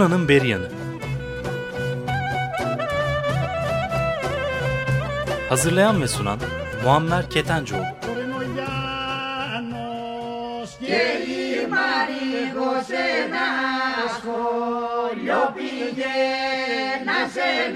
Tuna'nın Beri Hazırlayan ve sunan Muammer Ketencoğlu. Yo pillé, nace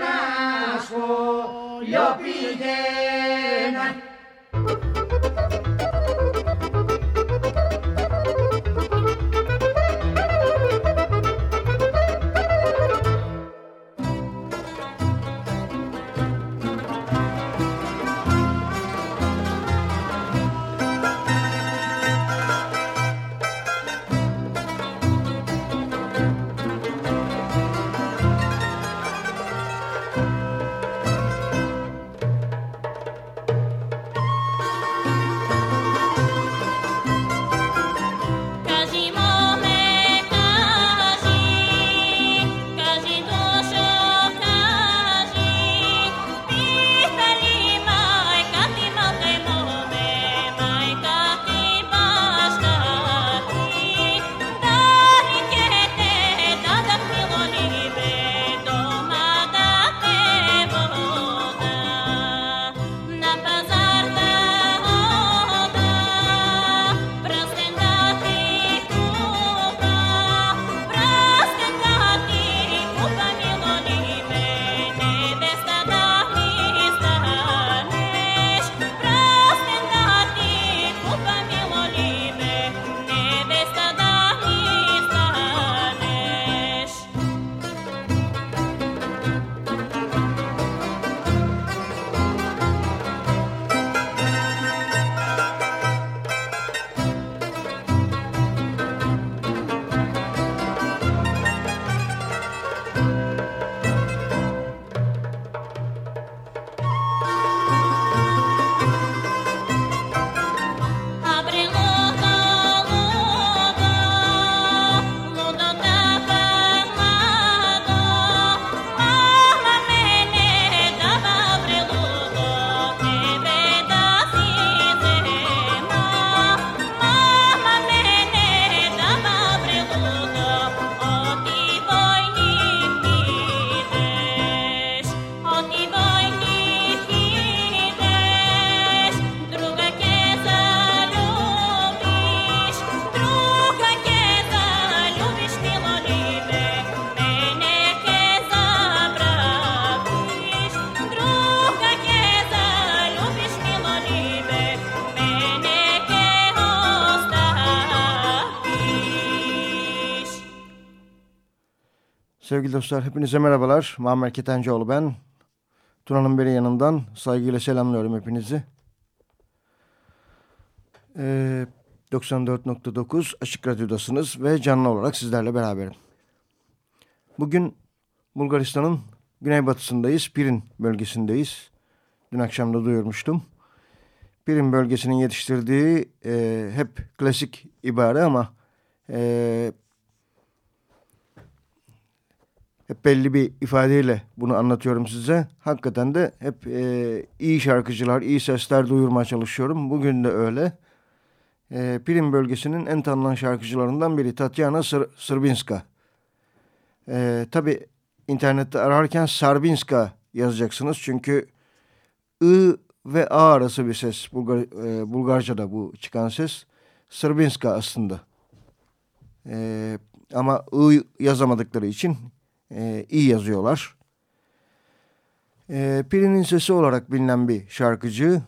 Sevgili dostlar hepinize merhabalar. Muammer Ketencoğlu ben. Tuna'nın beri yanından saygıyla selamlıyorum hepinizi. Ee, 94.9 Açık Radyo'dasınız ve canlı olarak sizlerle beraberim. Bugün Bulgaristan'ın güneybatısındayız. Pirin bölgesindeyiz. Dün akşam da duyurmuştum. Pirin bölgesinin yetiştirdiği e, hep klasik ibare ama e, hep belli bir ifadeyle bunu anlatıyorum size. Hakikaten de hep e, iyi şarkıcılar, iyi sesler duyurmaya çalışıyorum. Bugün de öyle. E, Pirin bölgesinin en tanınan şarkıcılarından biri Tatyana Sır Sırbinska. E, Tabi internette ararken Sarbinska yazacaksınız. Çünkü I ve A arası bir ses. Bulgar, e, Bulgarca'da bu çıkan ses. Sırbinska aslında. E, ama I yazamadıkları için e, iyi yazıyorlar. E, Pirin'in sesi olarak bilinen bir şarkıcı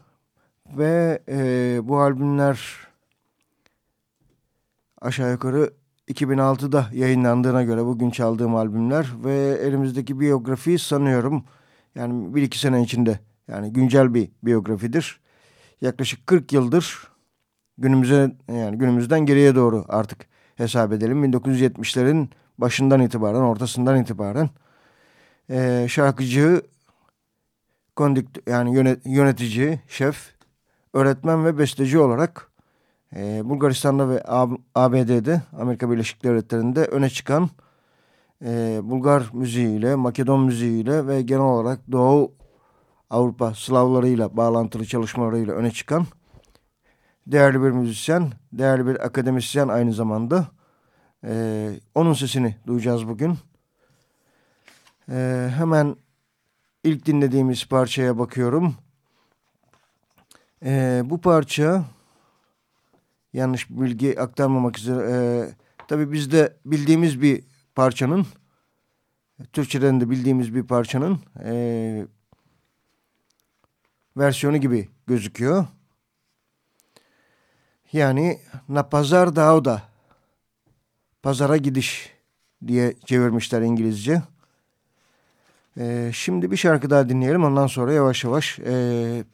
ve e, bu albümler aşağı yukarı 2006'da yayınlandığına göre bugün çaldığım albümler ve elimizdeki biyografi sanıyorum yani bir iki sene içinde yani güncel bir biyografidir. Yaklaşık 40 yıldır günümüze yani günümüzden geriye doğru artık hesap edelim. 1970'lerin başından itibaren ortasından itibaren e, şarkıcı kondikt yani yönetici, şef, öğretmen ve besteci olarak e, Bulgaristan'da ve ABD'de Amerika Birleşik Devletleri'nde öne çıkan e, Bulgar müziğiyle, Makedon müziğiyle ve genel olarak Doğu Avrupa Slavlarıyla bağlantılı çalışmalarıyla öne çıkan değerli bir müzisyen, değerli bir akademisyen aynı zamanda. E, onun sesini duyacağız bugün. E, hemen ilk dinlediğimiz parçaya bakıyorum. E, bu parça yanlış bilgi aktarmamak üzere e, tabii bizde bildiğimiz bir parçanın Türkçeden de bildiğimiz bir parçanın e, versiyonu gibi gözüküyor. Yani na pazar da pazara gidiş diye çevirmişler İngilizce. Ee, şimdi bir şarkı daha dinleyelim ondan sonra yavaş yavaş e,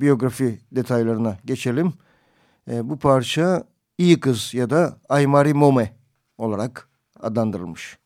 biyografi detaylarına geçelim. E, bu parça İyi Kız ya da Aymari Mome olarak adlandırılmış.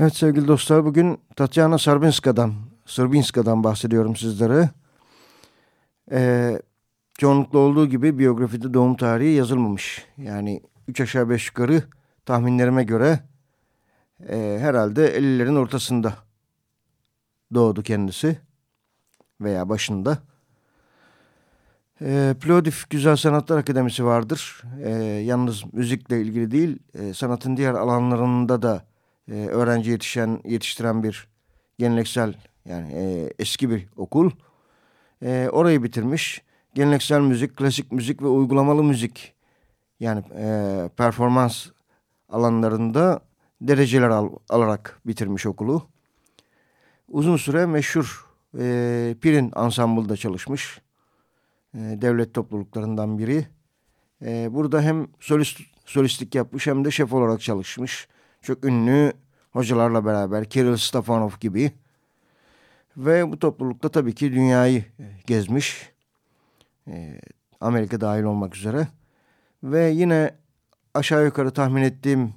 Evet sevgili dostlar bugün Tatyana Sarbinska'dan, Sırbinska'dan bahsediyorum sizlere. Ee, çoğunlukla olduğu gibi biyografide doğum tarihi yazılmamış. Yani 3 aşağı 5 yukarı tahminlerime göre e, herhalde 50'lerin ortasında doğdu kendisi veya başında. E, Plovdiv Güzel Sanatlar Akademisi vardır. E, yalnız müzikle ilgili değil, e, sanatın diğer alanlarında da e, öğrenci yetişen yetiştiren bir geleneksel yani e, eski bir okul. E, orayı bitirmiş. Geleneksel müzik, klasik müzik ve uygulamalı müzik yani e, performans alanlarında dereceler al, alarak bitirmiş okulu. Uzun süre meşhur e, Pirin Ensemble'da çalışmış. E, devlet topluluklarından biri. E, burada hem solist, solistlik yapmış hem de şef olarak çalışmış. Çok ünlü hocalarla beraber Kirill Stefanov gibi. Ve bu toplulukta tabii ki dünyayı gezmiş. E, Amerika dahil olmak üzere. Ve yine aşağı yukarı tahmin ettiğim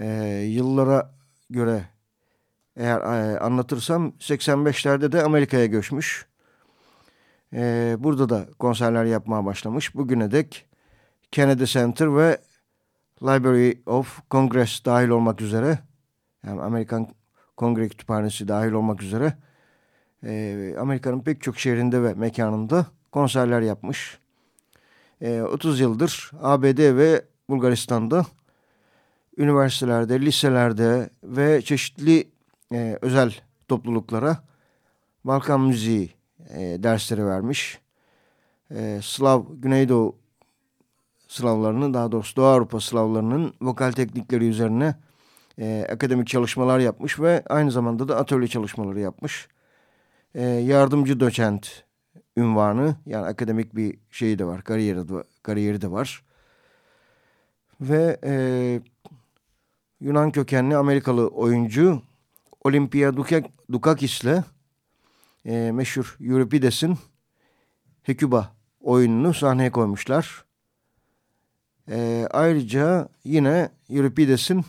e, yıllara göre eğer e, anlatırsam 85'lerde de Amerika'ya göçmüş. E, burada da konserler yapmaya başlamış. Bugüne dek Kennedy Center ve Library of Congress dahil olmak üzere yani Amerikan Kongre Kütüphanesi dahil olmak üzere e, Amerika'nın pek çok şehrinde ve mekanında konserler yapmış. E, 30 yıldır ABD ve Bulgaristan'da üniversitelerde, liselerde ve çeşitli e, özel topluluklara Balkan müziği e, dersleri vermiş. E, Slav, Güneydoğu Slavlarının daha doğrusu Doğu Avrupa Slavlarının vokal teknikleri üzerine e, akademik çalışmalar yapmış ve aynı zamanda da atölye çalışmaları yapmış. E, yardımcı doçent ünvanı yani akademik bir şeyi de var, kariyeri de, kariyeri de var. Ve e, Yunan kökenli Amerikalı oyuncu Olympia Dukakis'le e, meşhur Euripides'in Hekuba oyununu sahneye koymuşlar. E, ayrıca yine Euripides'in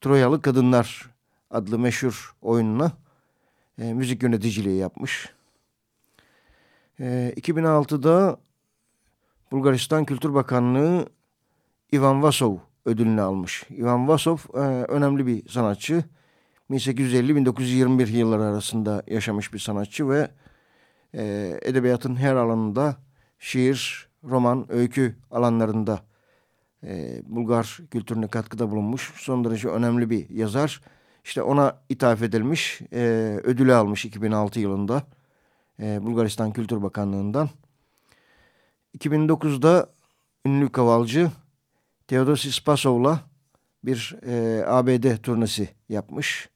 Troyalı Kadınlar adlı meşhur oyununa e, müzik yöneticiliği yapmış. E, 2006'da Bulgaristan Kültür Bakanlığı Ivan Vasov ödülünü almış. Ivan Vasov e, önemli bir sanatçı. 1850-1921 yılları arasında yaşamış bir sanatçı ve e, edebiyatın her alanında şiir, roman, öykü alanlarında e, Bulgar kültürüne katkıda bulunmuş. Son derece önemli bir yazar. İşte ona ithaf edilmiş, e, ödülü almış 2006 yılında e, Bulgaristan Kültür Bakanlığı'ndan. 2009'da ünlü kavalcı Theodosis Spasov'la bir e, ABD turnesi yapmış.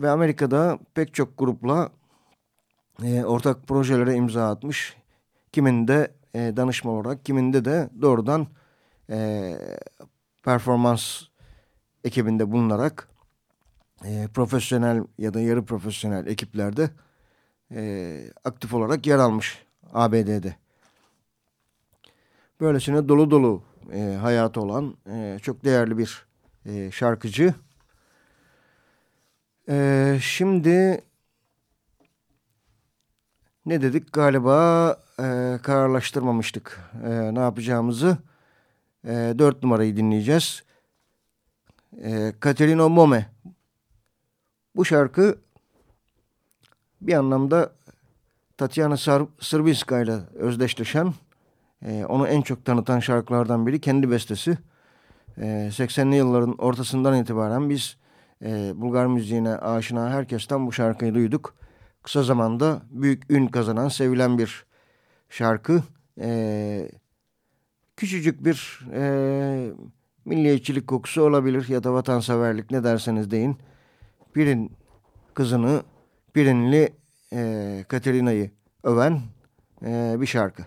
Ve Amerika'da pek çok grupla e, ortak projelere imza atmış. Kiminde e, danışma olarak, kiminde de doğrudan e, performans ekibinde bulunarak e, profesyonel ya da yarı profesyonel ekiplerde e, aktif olarak yer almış ABD'de. Böylesine dolu dolu e, hayatı olan e, çok değerli bir e, şarkıcı. E, şimdi ne dedik galiba e, kararlaştırmamıştık e, ne yapacağımızı. E, dört numarayı dinleyeceğiz. E, Katerino Mome. Bu şarkı bir anlamda Tatiana Sırbiska ile özdeşleşen e, onu en çok tanıtan şarkılardan biri kendi bestesi. E, 80'li yılların ortasından itibaren biz e, Bulgar müziğine aşina herkesten bu şarkıyı duyduk. Kısa zamanda büyük ün kazanan, sevilen bir şarkı. E, küçücük bir e, milliyetçilik kokusu olabilir ya da vatanseverlik ne derseniz deyin. Birin kızını, Pirinli e, Katerina'yı öven e, bir şarkı.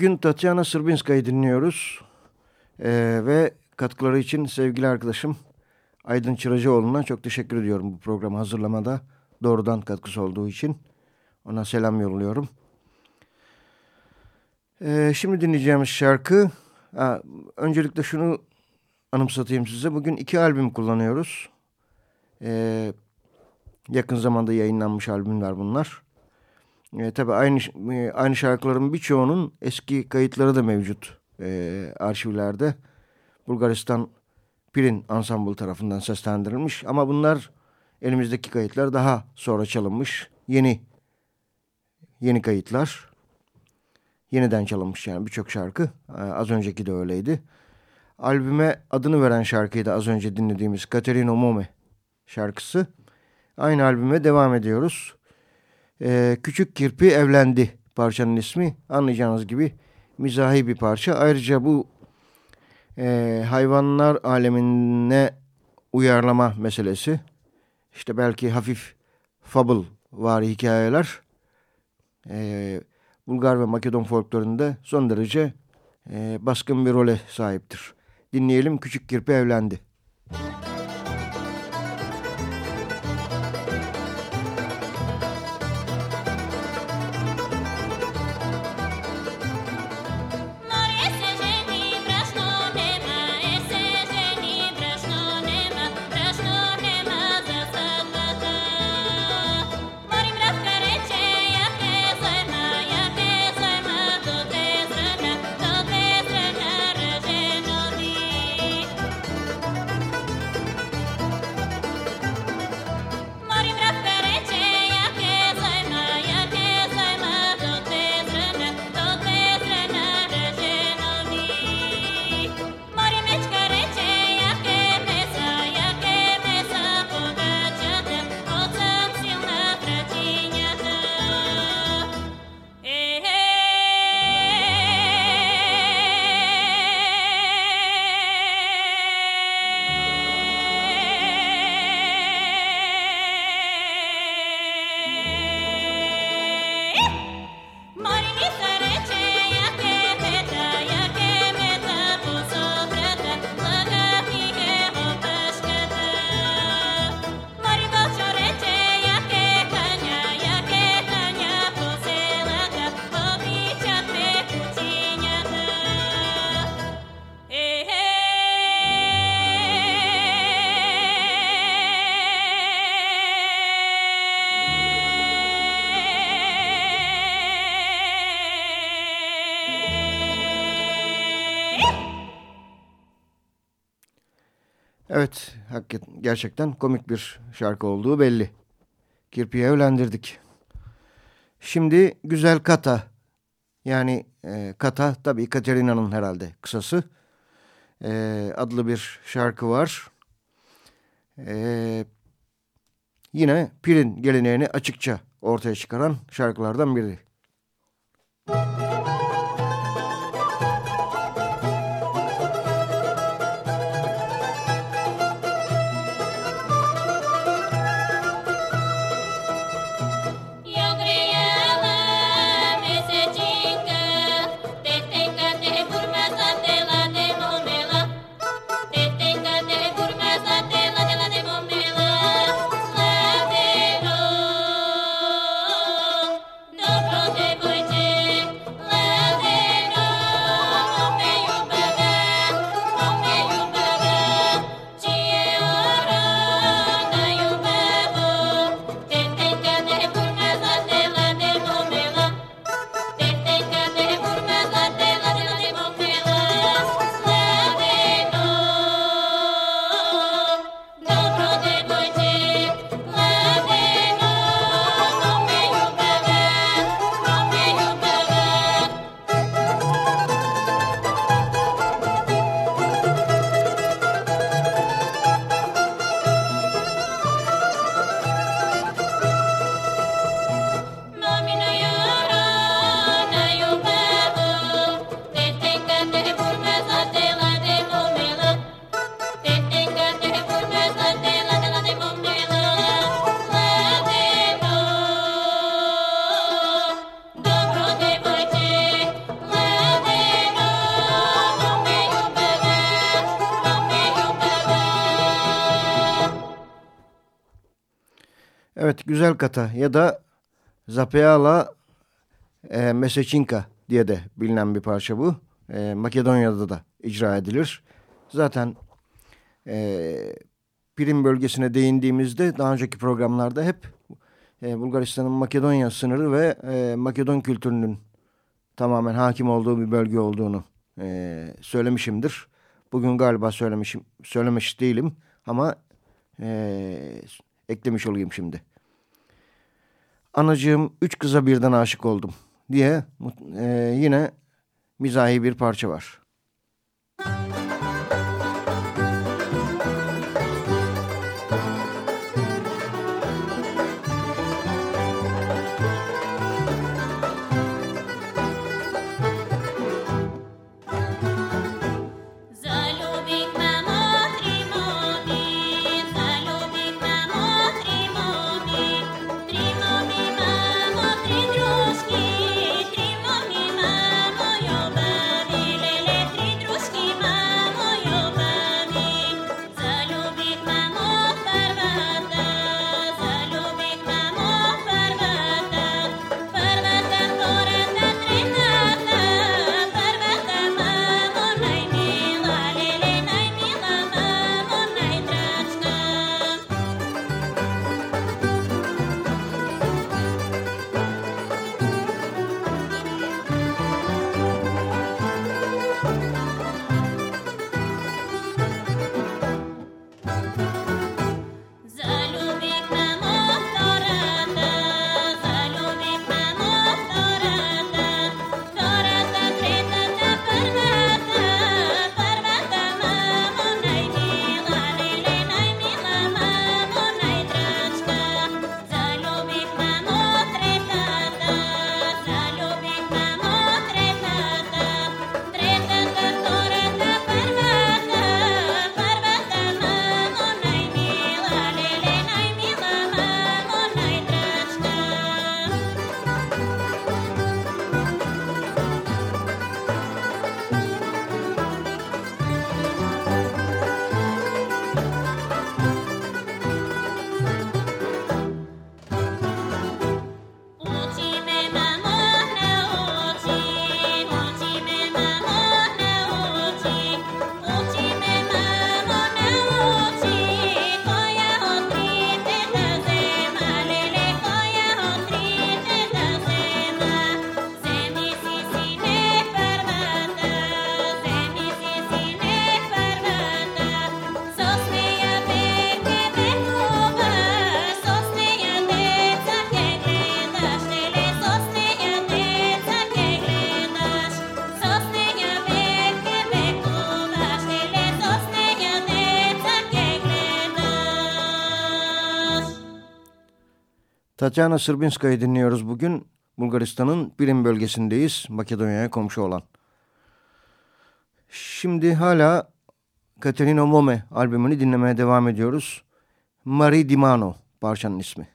Bugün Tatyana Sırbinska'yı dinliyoruz. Ee, ve katkıları için sevgili arkadaşım Aydın Çıracıoğlu'na çok teşekkür ediyorum bu programı hazırlamada. Doğrudan katkısı olduğu için. Ona selam yolluyorum. Ee, şimdi dinleyeceğimiz şarkı... Ha, öncelikle şunu anımsatayım size. Bugün iki albüm kullanıyoruz. Ee, yakın zamanda yayınlanmış albümler bunlar. E, tabii aynı e, aynı şarkıların birçoğunun eski kayıtları da mevcut e, arşivlerde. Bulgaristan Pirin Ensemble tarafından seslendirilmiş ama bunlar elimizdeki kayıtlar daha sonra çalınmış yeni yeni kayıtlar. Yeniden çalınmış yani birçok şarkı. E, az önceki de öyleydi. Albüme adını veren şarkıyı da az önce dinlediğimiz Katerino Mome şarkısı. Aynı albüme devam ediyoruz. Ee, Küçük Kirpi Evlendi parçanın ismi. Anlayacağınız gibi mizahi bir parça. Ayrıca bu e, hayvanlar alemine uyarlama meselesi. İşte belki hafif fable var hikayeler. E, Bulgar ve Makedon folklorunda son derece e, baskın bir role sahiptir. Dinleyelim Küçük Kirpi Evlendi. Müzik Evet, hakikaten gerçekten komik bir şarkı olduğu belli. Kirpi'yi evlendirdik. Şimdi Güzel Kata, yani e, Kata tabii Katerina'nın herhalde kısası e, adlı bir şarkı var. E, yine Pir'in geleneğini açıkça ortaya çıkaran şarkılardan biri. Müzik güzel kata ya da Zapeala e, Meseçinka diye de bilinen bir parça bu. E, Makedonya'da da icra edilir. Zaten e, Pirin bölgesine değindiğimizde daha önceki programlarda hep e, Bulgaristan'ın Makedonya sınırı ve e, Makedon kültürünün tamamen hakim olduğu bir bölge olduğunu e, söylemişimdir. Bugün galiba söylemişim, söylemiş değilim ama e, eklemiş olayım şimdi. Anacığım üç kıza birden aşık oldum diye e, yine mizahi bir parça var. Tatyana Sırbinska'yı dinliyoruz bugün. Bulgaristan'ın Birim bölgesindeyiz. Makedonya'ya komşu olan. Şimdi hala Katerina Mome albümünü dinlemeye devam ediyoruz. Mari Dimano parçanın ismi.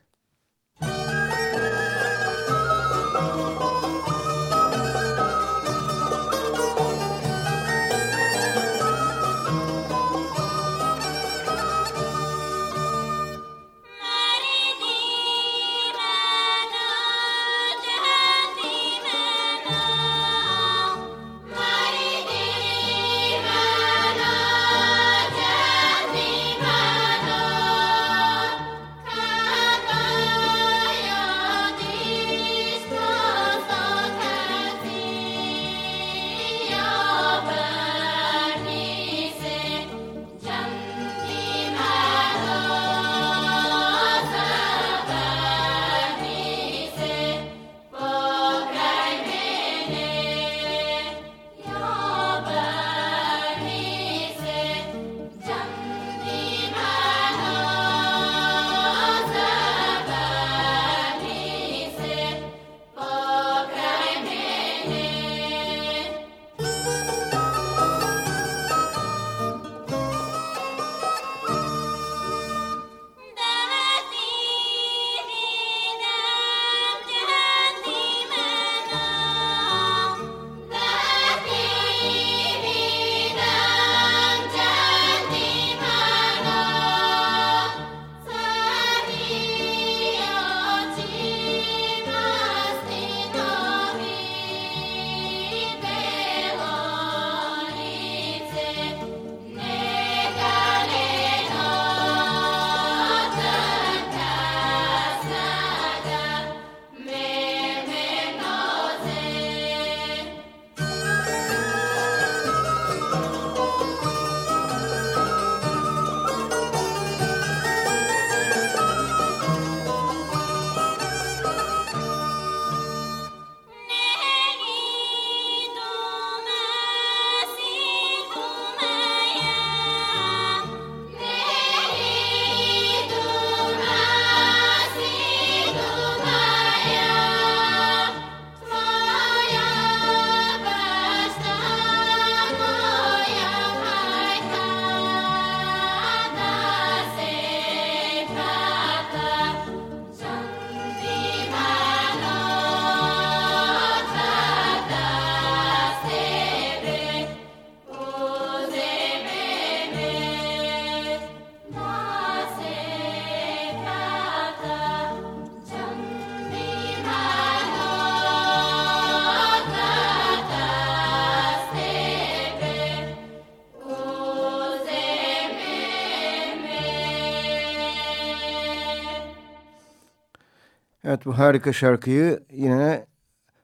Bu harika şarkıyı yine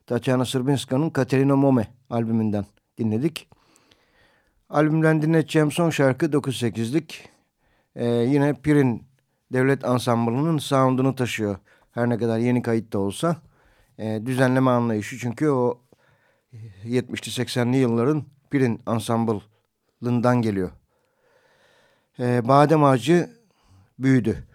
Tatiana Sırbinska'nın Katerina Mome albümünden dinledik. Albümden dinleteceğim son şarkı 9-8'lik. Ee, yine Pirin Devlet Ansamblı'nın sound'unu taşıyor. Her ne kadar yeni kayıt da olsa. Ee, düzenleme anlayışı çünkü o 70'li 80'li yılların Pirin Ansamblı'ndan geliyor. Ee, Badem Ağacı büyüdü.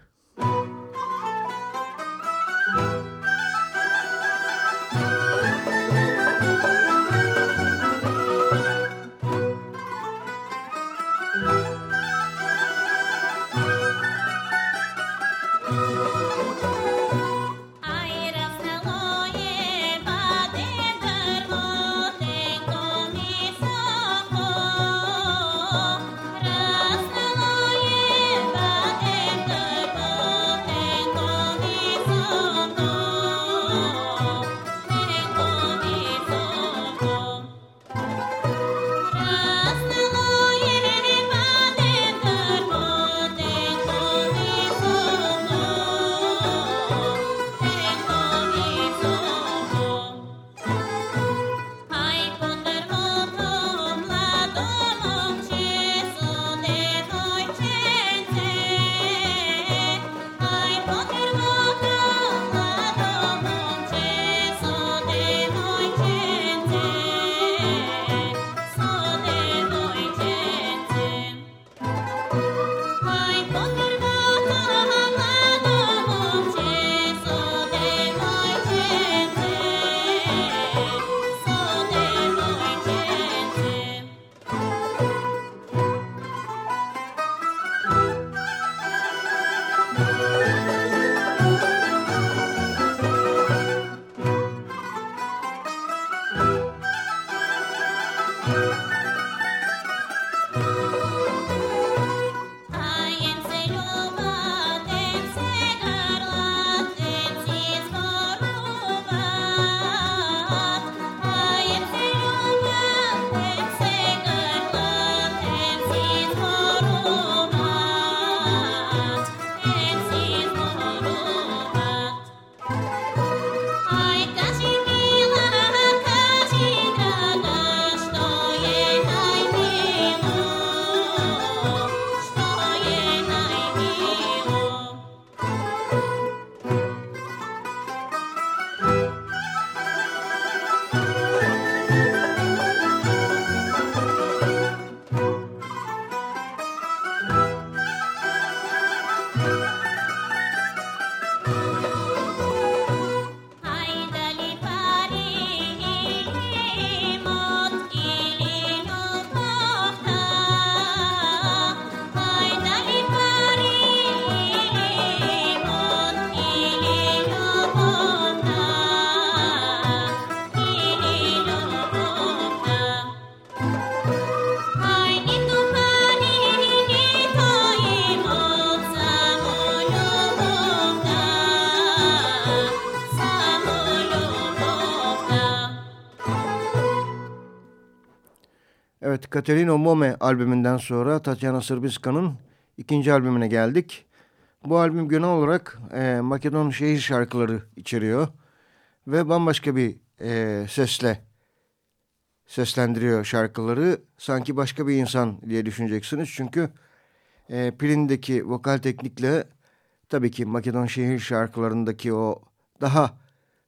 Katerino Mome albümünden sonra Tatiana Sırbiska'nın ikinci albümüne geldik. Bu albüm genel olarak e, Makedon şehir şarkıları içeriyor. Ve bambaşka bir e, sesle seslendiriyor şarkıları. Sanki başka bir insan diye düşüneceksiniz. Çünkü e, Pirin'deki vokal teknikle tabii ki Makedon şehir şarkılarındaki o daha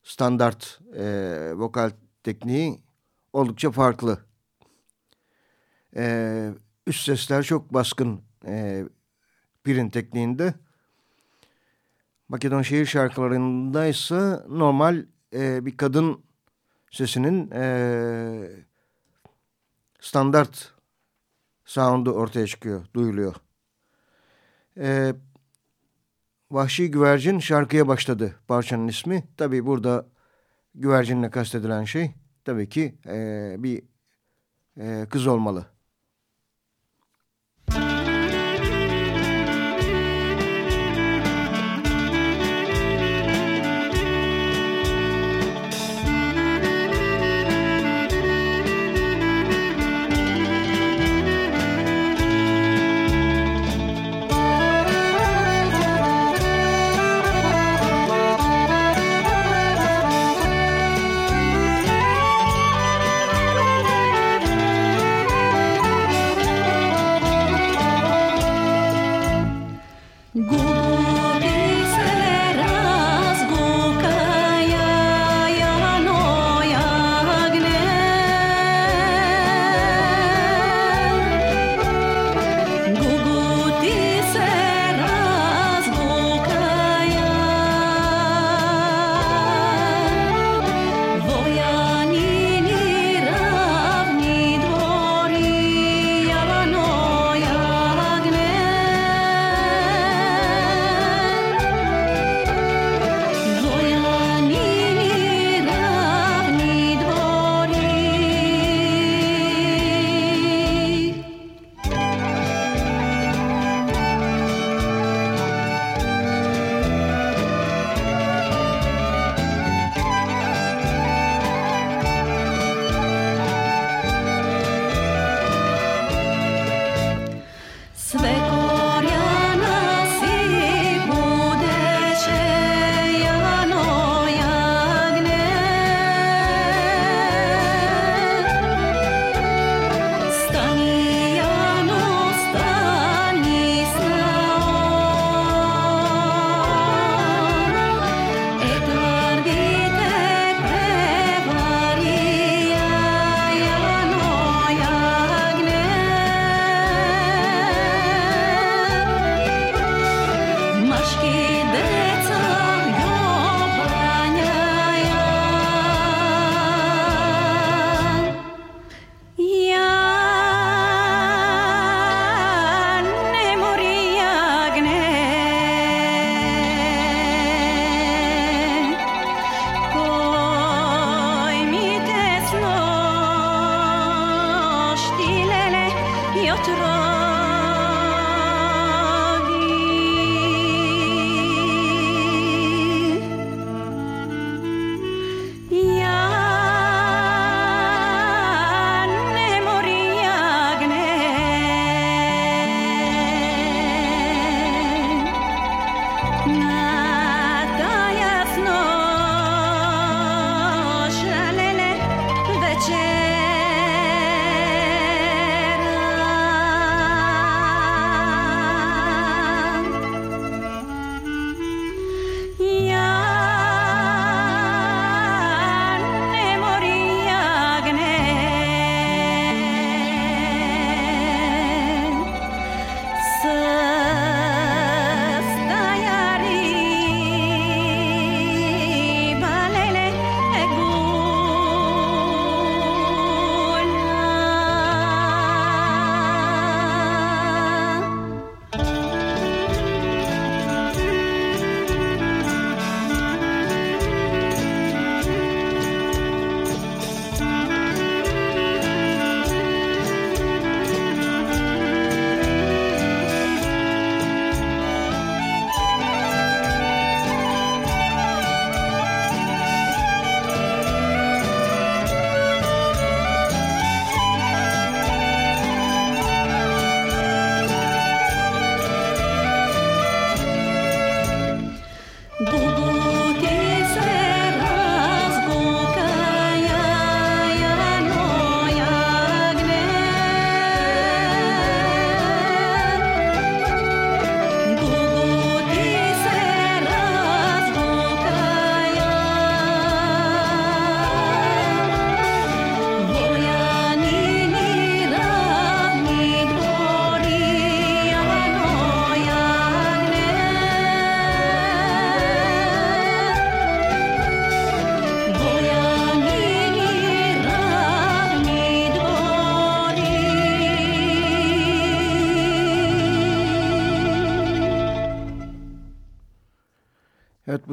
standart e, vokal tekniği oldukça farklı. E, üst sesler çok baskın e, Pirin tekniğinde. Makedon şehir şarkılarında ise normal e, bir kadın sesinin e, standart sound'u ortaya çıkıyor, duyuluyor. E, Vahşi Güvercin şarkıya başladı parçanın ismi. Tabi burada güvercinle kastedilen şey tabii ki e, bir e, kız olmalı.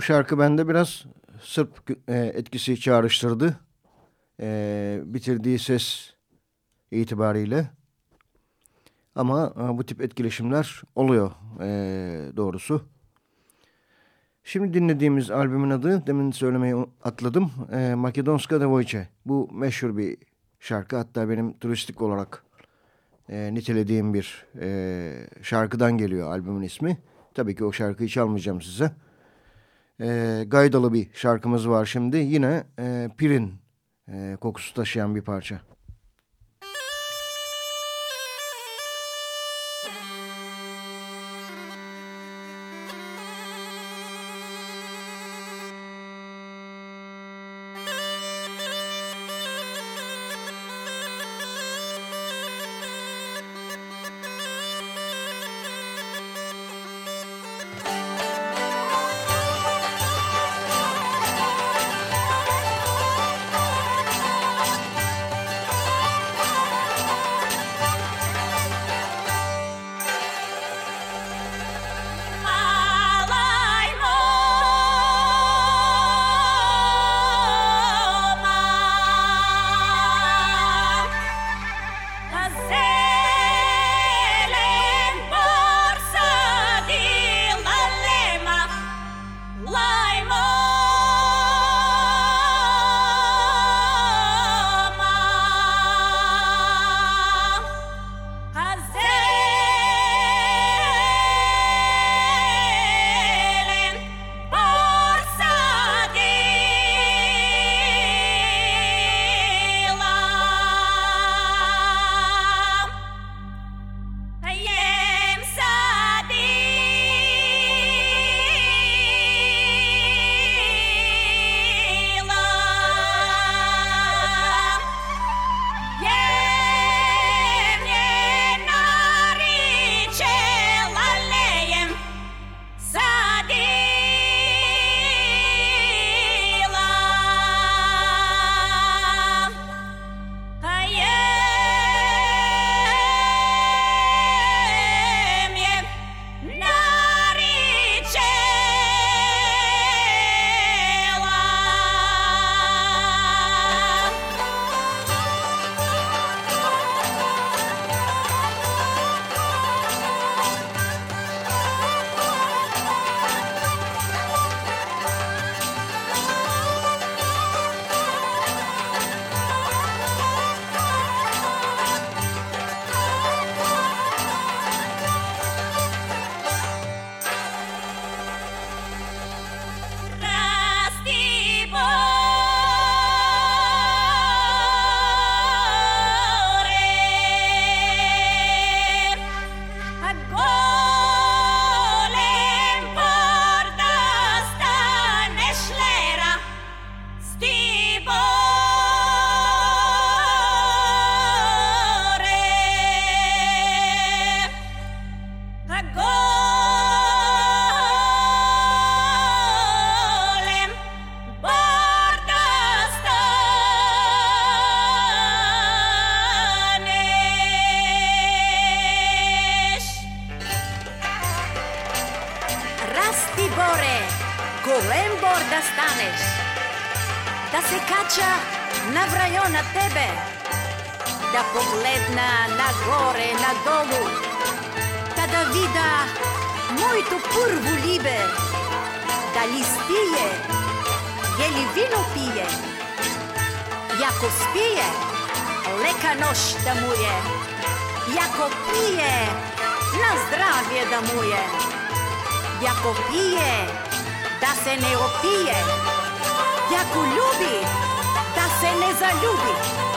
Şarkı bende biraz Sırp e, etkisi çağrıştırdı. E, bitirdiği ses itibariyle. Ama e, bu tip etkileşimler oluyor e, doğrusu. Şimdi dinlediğimiz albümün adı demin söylemeyi atladım. E, Makedonska Devojce. Bu meşhur bir şarkı. Hatta benim turistik olarak e, nitelediğim bir e, şarkıdan geliyor albümün ismi. Tabii ki o şarkıyı çalmayacağım size e, gaydalı bir şarkımız var şimdi. Yine e, pirin e, kokusu taşıyan bir parça. Rembo, da staneš, da se kača navrajo na tebe, da pogledna na gore, na dolu, tada vida muito prvu libe, da listije, jeli vino pije, jako spije, leka noš da mu je, jako pije, na zdravje da mu je, jako pije, пие, да се не опие, яко люби, да се не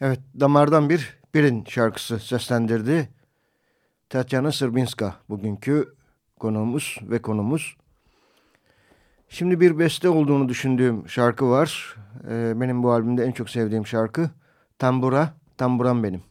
Evet, damardan bir birin şarkısı seslendirdi. Tatyana Sırbinska bugünkü konuğumuz ve konumuz. Şimdi bir beste olduğunu düşündüğüm şarkı var. Ee, benim bu albümde en çok sevdiğim şarkı Tambura, Tamburan Benim.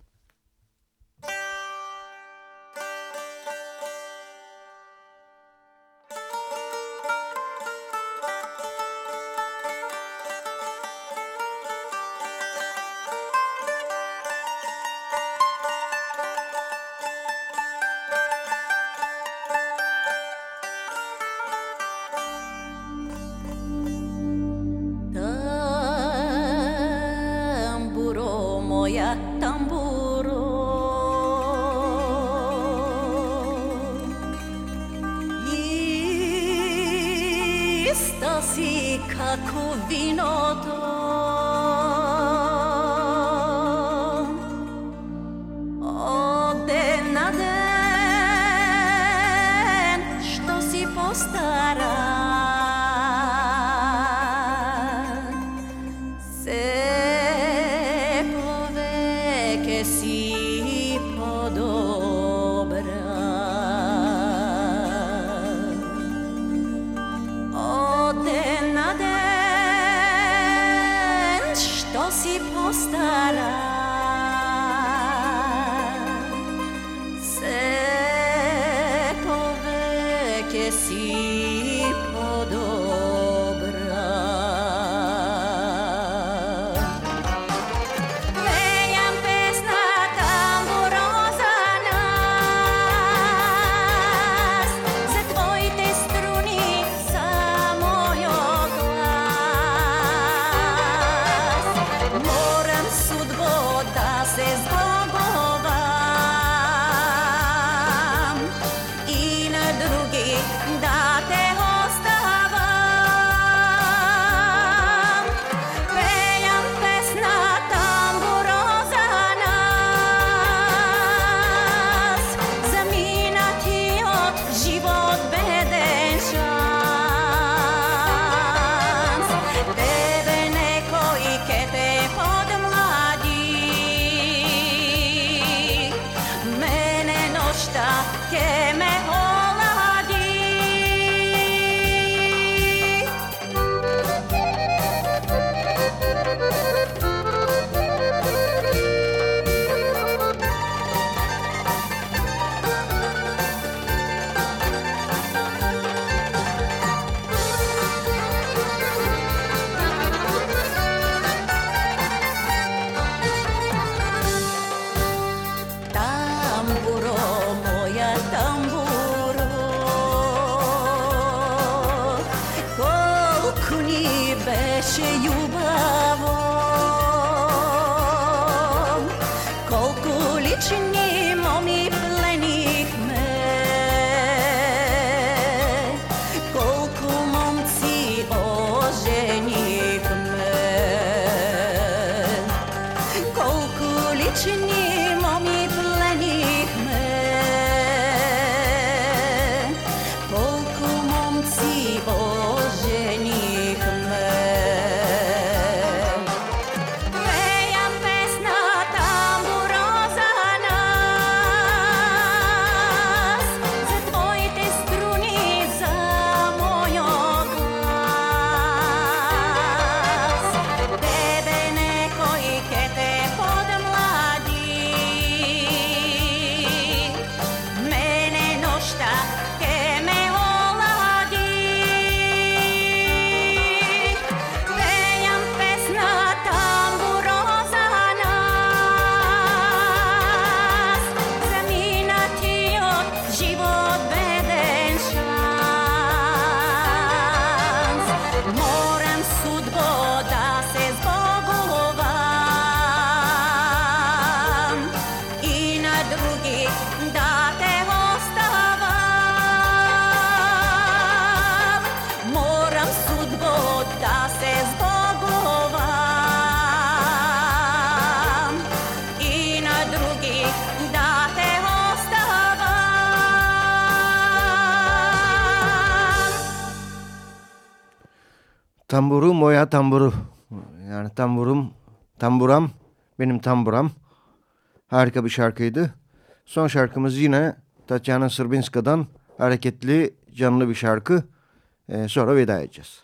Benim tamburam. Harika bir şarkıydı. Son şarkımız yine Tatyana Sırbinska'dan hareketli, canlı bir şarkı. Ee, sonra veda edeceğiz.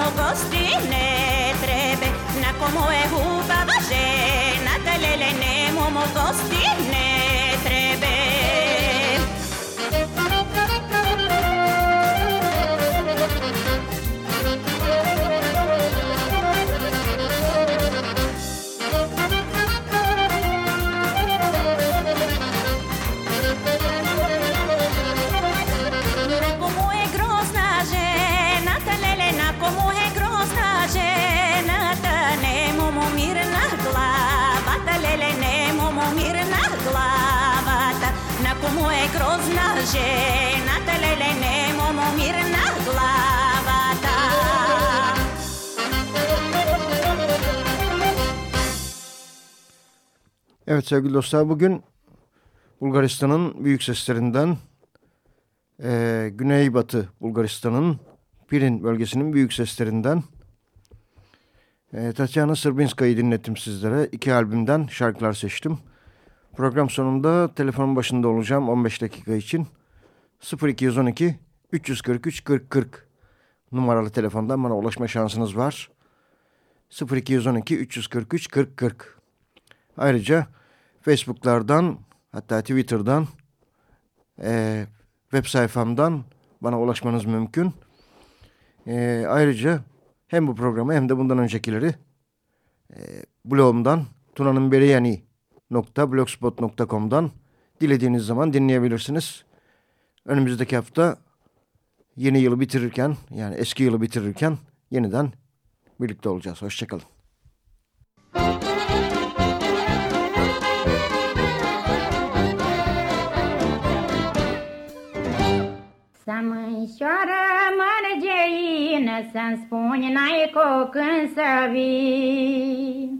mu gosti ne trebe, na komu je hubava žena, telele nemu mu gosti ne Evet sevgili dostlar bugün Bulgaristan'ın büyük seslerinden e, Güneybatı Bulgaristan'ın Pirin bölgesinin büyük seslerinden e, Tatyana Sırbinska'yı dinlettim sizlere. İki albümden şarkılar seçtim. Program sonunda telefonun başında olacağım 15 dakika için. 0212 343 40 40 numaralı telefondan bana ulaşma şansınız var. 0212 343 40 40. Ayrıca Facebook'lardan hatta Twitter'dan e, web sayfamdan bana ulaşmanız mümkün. E, ayrıca hem bu programı hem de bundan öncekileri e, blogumdan tunanınberiyani.blogspot.com'dan dilediğiniz zaman dinleyebilirsiniz. Önümüzdeki hafta yeni yılı bitirirken yani eski yılı bitirirken yeniden birlikte olacağız. Hoşçakalın. Să mânșoară mărgeină, Să-mi spuni n-ai cu când să vii.